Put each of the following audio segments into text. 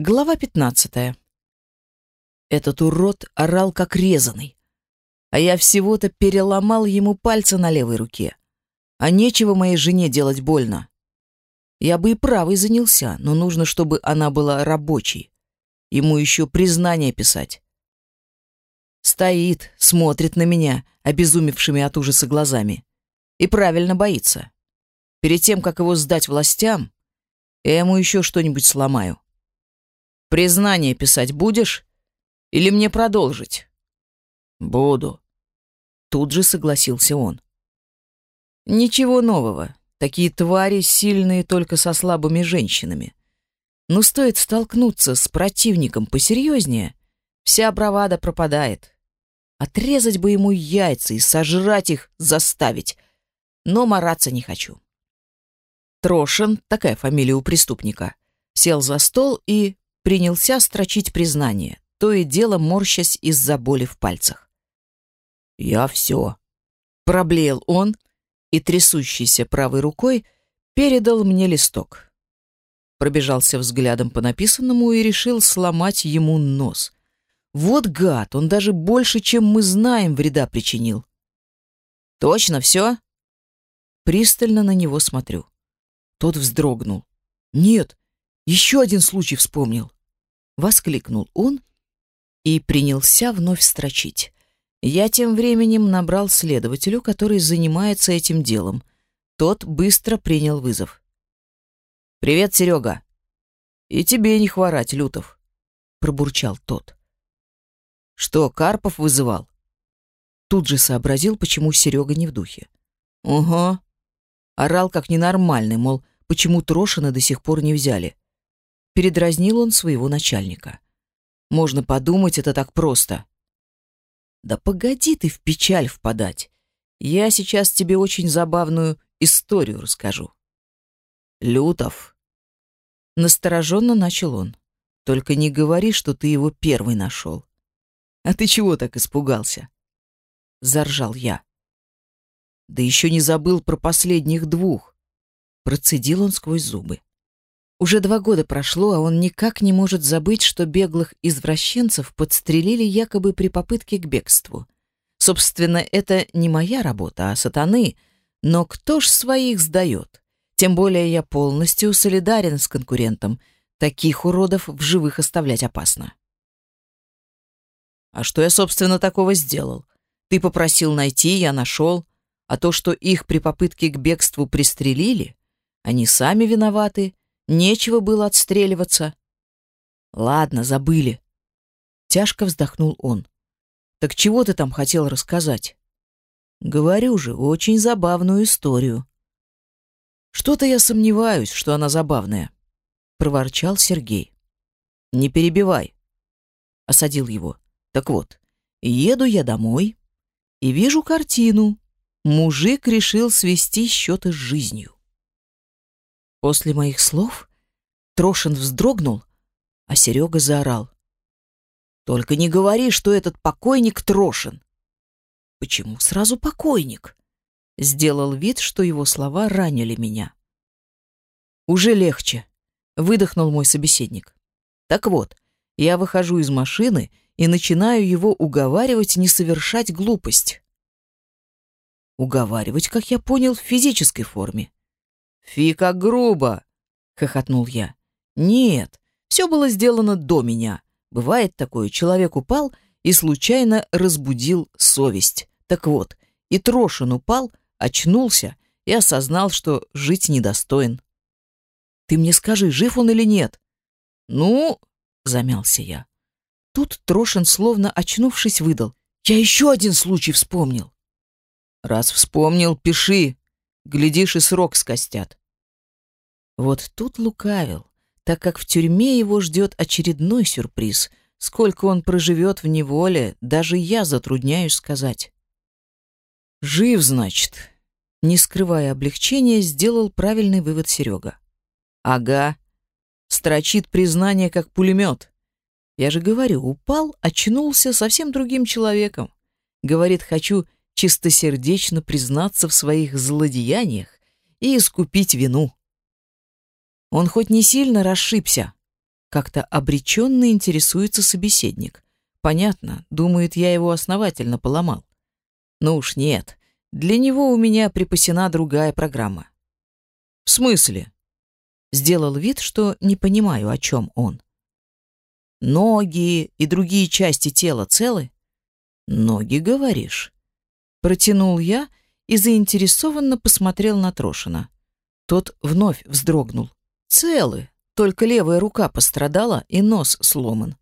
Глава 15. Этот урод орал как резаный, а я всего-то переломал ему пальцы на левой руке. А нечего моей жене делать больно. Я бы и правой занялся, но нужно, чтобы она была рабочей. Ему еще признание писать. Стоит, смотрит на меня, обезумевшими от ужаса глазами. И правильно боится. Перед тем, как его сдать властям, я ему еще что-нибудь сломаю. Признание писать будешь? Или мне продолжить? Буду. Тут же согласился он. Ничего нового. Такие твари сильные только со слабыми женщинами. Но стоит столкнуться с противником посерьезнее, вся бравада пропадает. Отрезать бы ему яйца и сожрать их заставить, но мараться не хочу. Трошин, такая фамилия у преступника, сел за стол и принялся строчить признание, то и дело морщась из-за боли в пальцах. «Я все», — проблеял он и трясущейся правой рукой передал мне листок. Пробежался взглядом по написанному и решил сломать ему нос. Вот гад, он даже больше, чем мы знаем, вреда причинил. «Точно все?» Пристально на него смотрю. Тот вздрогнул. «Нет, еще один случай вспомнил воскликнул он и принялся вновь строчить. Я тем временем набрал следователю, который занимается этим делом. Тот быстро принял вызов. «Привет, Серега!» «И тебе не хворать, Лютов!» — пробурчал тот. «Что, Карпов вызывал?» Тут же сообразил, почему Серега не в духе. «Ого!» Орал как ненормальный, мол, почему Трошина до сих пор не взяли. Передразнил он своего начальника. Можно подумать, это так просто. Да погоди ты в печаль впадать. Я сейчас тебе очень забавную историю расскажу. Лютов. Настороженно начал он. Только не говори, что ты его первый нашел. А ты чего так испугался? Заржал я. Да еще не забыл про последних двух. Процедил он сквозь зубы. Уже два года прошло, а он никак не может забыть, что беглых извращенцев подстрелили якобы при попытке к бегству. Собственно, это не моя работа, а сатаны, но кто ж своих сдает? Тем более я полностью солидарен с конкурентом. Таких уродов в живых оставлять опасно. А что я, собственно, такого сделал? Ты попросил найти, я нашел. А то, что их при попытке к бегству пристрелили, они сами виноваты — Нечего было отстреливаться. Ладно, забыли. Тяжко вздохнул он. Так чего ты там хотел рассказать? Говорю же, очень забавную историю. Что-то я сомневаюсь, что она забавная, проворчал Сергей. Не перебивай, осадил его. Так вот, еду я домой и вижу картину. Мужик решил свести счеты с жизнью. После моих слов Трошин вздрогнул, а Серега заорал. «Только не говори, что этот покойник Трошин!» «Почему сразу покойник?» Сделал вид, что его слова ранили меня. «Уже легче», — выдохнул мой собеседник. «Так вот, я выхожу из машины и начинаю его уговаривать не совершать глупость». Уговаривать, как я понял, в физической форме. «Фи, как грубо!» — хохотнул я. «Нет, все было сделано до меня. Бывает такое, человек упал и случайно разбудил совесть. Так вот, и Трошин упал, очнулся и осознал, что жить недостоин. «Ты мне скажи, жив он или нет?» «Ну...» — замялся я. Тут Трошин, словно очнувшись, выдал. «Я еще один случай вспомнил». «Раз вспомнил, пиши. Глядишь, и срок скостят». Вот тут лукавил, так как в тюрьме его ждет очередной сюрприз. Сколько он проживет в неволе, даже я затрудняюсь сказать. «Жив, значит», — не скрывая облегчения, сделал правильный вывод Серега. «Ага», — строчит признание как пулемет. Я же говорю, упал, очнулся совсем другим человеком. Говорит, хочу чистосердечно признаться в своих злодеяниях и искупить вину. Он хоть не сильно расшибся, Как-то обреченно интересуется собеседник. Понятно, думает, я его основательно поломал. Ну уж нет, для него у меня припасена другая программа. В смысле? Сделал вид, что не понимаю, о чем он. Ноги и другие части тела целы? Ноги, говоришь? Протянул я и заинтересованно посмотрел на Трошина. Тот вновь вздрогнул. Целы, только левая рука пострадала и нос сломан.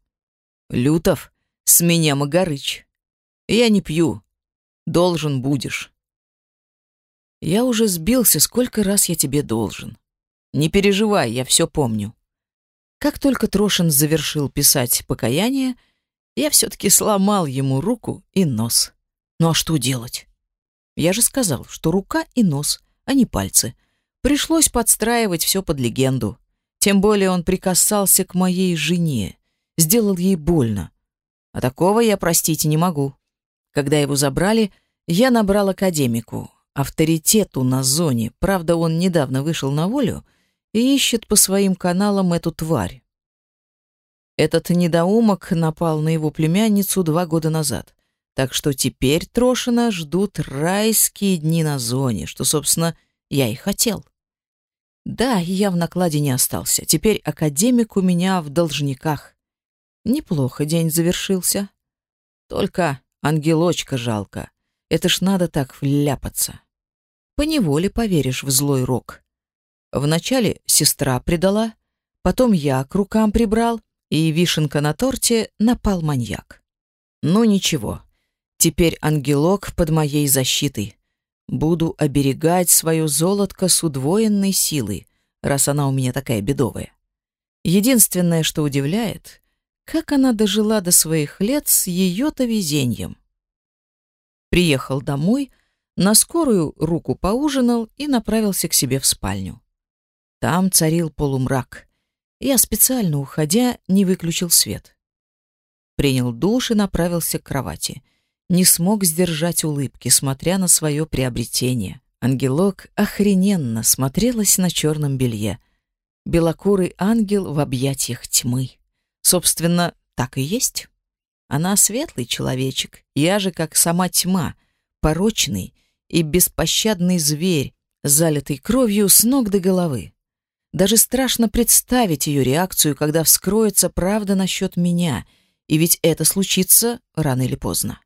Лютов, с меня Магарыч. Я не пью. Должен будешь. Я уже сбился, сколько раз я тебе должен. Не переживай, я все помню. Как только Трошин завершил писать покаяние, я все-таки сломал ему руку и нос. Ну а что делать? Я же сказал, что рука и нос, а не пальцы. Пришлось подстраивать все под легенду. Тем более он прикасался к моей жене, сделал ей больно. А такого я простить не могу. Когда его забрали, я набрал академику, авторитету на зоне. Правда, он недавно вышел на волю и ищет по своим каналам эту тварь. Этот недоумок напал на его племянницу два года назад. Так что теперь Трошина ждут райские дни на зоне, что, собственно, я и хотел. Да, я в накладе не остался. Теперь академик у меня в должниках. Неплохо день завершился. Только ангелочка жалко. Это ж надо так вляпаться. Поневоле поверишь в злой рок. Вначале сестра предала, потом я к рукам прибрал, и вишенка на торте напал маньяк. Ну ничего, теперь ангелок под моей защитой. Буду оберегать свое золотко с удвоенной силой, раз она у меня такая бедовая. Единственное, что удивляет, как она дожила до своих лет с ее-то везением. Приехал домой, на скорую руку поужинал и направился к себе в спальню. Там царил полумрак. Я специально, уходя, не выключил свет. Принял душ и направился к кровати. Не смог сдержать улыбки, смотря на свое приобретение. Ангелок охрененно смотрелась на черном белье. Белокурый ангел в объятиях тьмы. Собственно, так и есть. Она светлый человечек, я же как сама тьма, порочный и беспощадный зверь, залитый кровью с ног до головы. Даже страшно представить ее реакцию, когда вскроется правда насчет меня, и ведь это случится рано или поздно.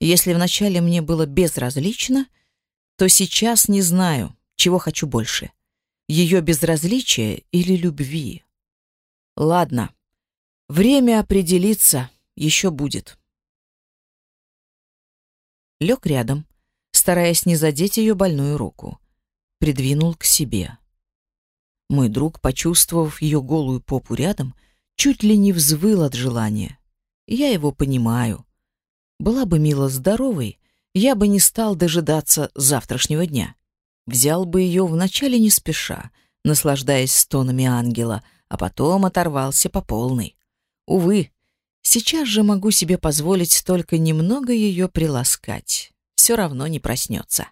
Если вначале мне было безразлично, то сейчас не знаю, чего хочу больше. Ее безразличие или любви. Ладно, Время определиться еще будет. Лег рядом, стараясь не задеть ее больную руку. Придвинул к себе. Мой друг, почувствовав ее голую попу рядом, чуть ли не взвыл от желания. Я его понимаю. Была бы Мила здоровой, я бы не стал дожидаться завтрашнего дня. Взял бы ее вначале не спеша, наслаждаясь стонами ангела, а потом оторвался по полной. Увы, сейчас же могу себе позволить только немного ее приласкать. Все равно не проснется.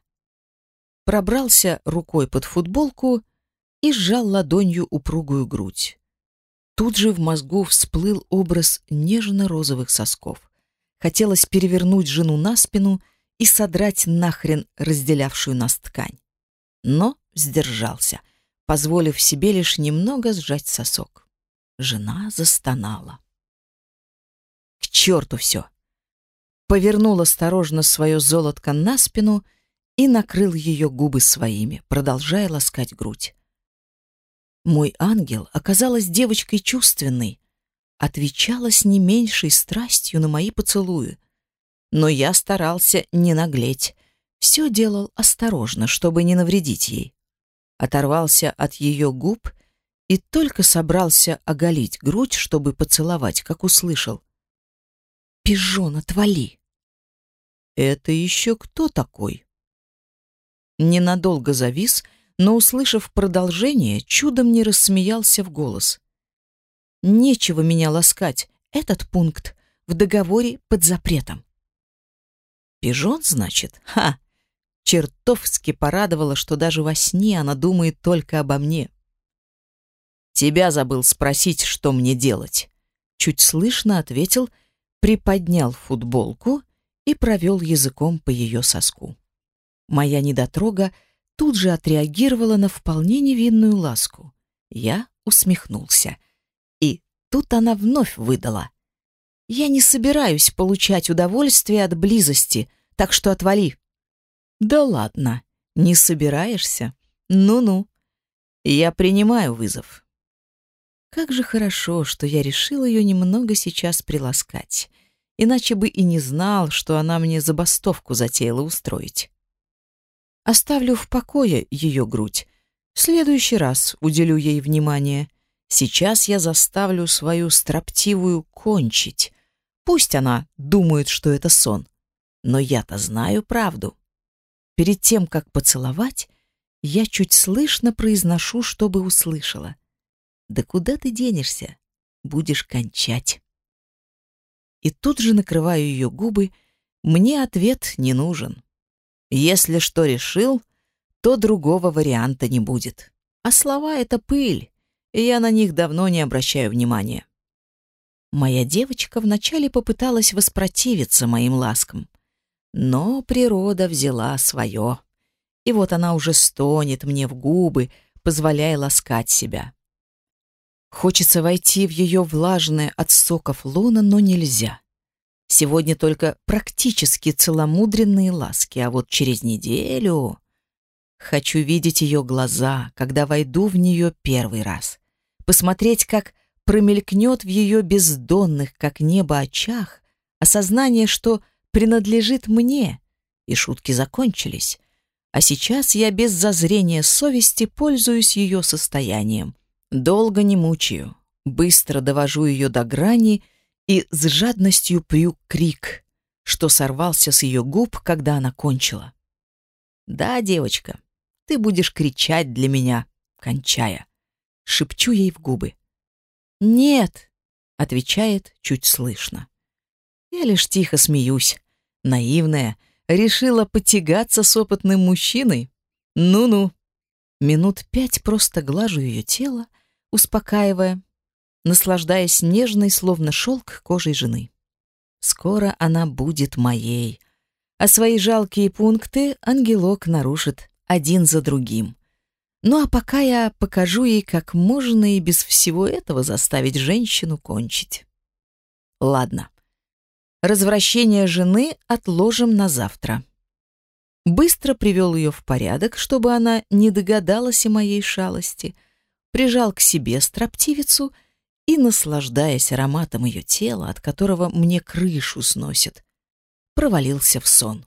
Пробрался рукой под футболку и сжал ладонью упругую грудь. Тут же в мозгу всплыл образ нежно-розовых сосков. Хотелось перевернуть жену на спину и содрать нахрен разделявшую нас ткань. Но сдержался, позволив себе лишь немного сжать сосок. Жена застонала. К черту все. Повернул осторожно свое золотко на спину и накрыл ее губы своими, продолжая ласкать грудь. Мой ангел оказалась девочкой чувственной, отвечала с не меньшей страстью на мои поцелуи. Но я старался не наглеть, все делал осторожно, чтобы не навредить ей. Оторвался от ее губ и только собрался оголить грудь, чтобы поцеловать, как услышал. Пижон, отвали!» «Это еще кто такой?» Ненадолго завис, но, услышав продолжение, чудом не рассмеялся в голос. «Нечего меня ласкать, этот пункт в договоре под запретом». «Пижон, значит? Ха!» Чертовски порадовало, что даже во сне она думает только обо мне. Тебя забыл спросить, что мне делать. Чуть слышно ответил, приподнял футболку и провел языком по ее соску. Моя недотрога тут же отреагировала на вполне невинную ласку. Я усмехнулся. Тут она вновь выдала. «Я не собираюсь получать удовольствие от близости, так что отвали». «Да ладно, не собираешься? Ну-ну. Я принимаю вызов». Как же хорошо, что я решил ее немного сейчас приласкать, иначе бы и не знал, что она мне забастовку затеяла устроить. Оставлю в покое ее грудь. В следующий раз уделю ей внимание. Сейчас я заставлю свою строптивую кончить. Пусть она думает, что это сон. Но я-то знаю правду. Перед тем, как поцеловать, я чуть слышно произношу, чтобы услышала. «Да куда ты денешься? Будешь кончать». И тут же накрываю ее губы. Мне ответ не нужен. Если что решил, то другого варианта не будет. А слова — это пыль, и я на них давно не обращаю внимания. Моя девочка вначале попыталась воспротивиться моим ласкам, но природа взяла свое. И вот она уже стонет мне в губы, позволяя ласкать себя. Хочется войти в ее влажное от соков лоно, но нельзя. Сегодня только практически целомудренные ласки, а вот через неделю... Хочу видеть ее глаза, когда войду в нее первый раз. Посмотреть, как промелькнет в ее бездонных, как небо, очах осознание, что принадлежит мне, и шутки закончились. А сейчас я без зазрения совести пользуюсь ее состоянием. Долго не мучаю, быстро довожу ее до грани — и с жадностью пью крик, что сорвался с ее губ, когда она кончила. «Да, девочка, ты будешь кричать для меня, кончая», — шепчу ей в губы. «Нет», — отвечает чуть слышно. Я лишь тихо смеюсь. Наивная, решила потягаться с опытным мужчиной. Ну-ну. Минут пять просто глажу ее тело, успокаивая, наслаждаясь нежной, словно шелк, кожей жены. Скоро она будет моей, а свои жалкие пункты ангелок нарушит один за другим. Ну а пока я покажу ей, как можно и без всего этого заставить женщину кончить. Ладно. Развращение жены отложим на завтра. Быстро привел ее в порядок, чтобы она не догадалась о моей шалости, прижал к себе строптивицу — и, наслаждаясь ароматом ее тела, от которого мне крышу сносит, провалился в сон.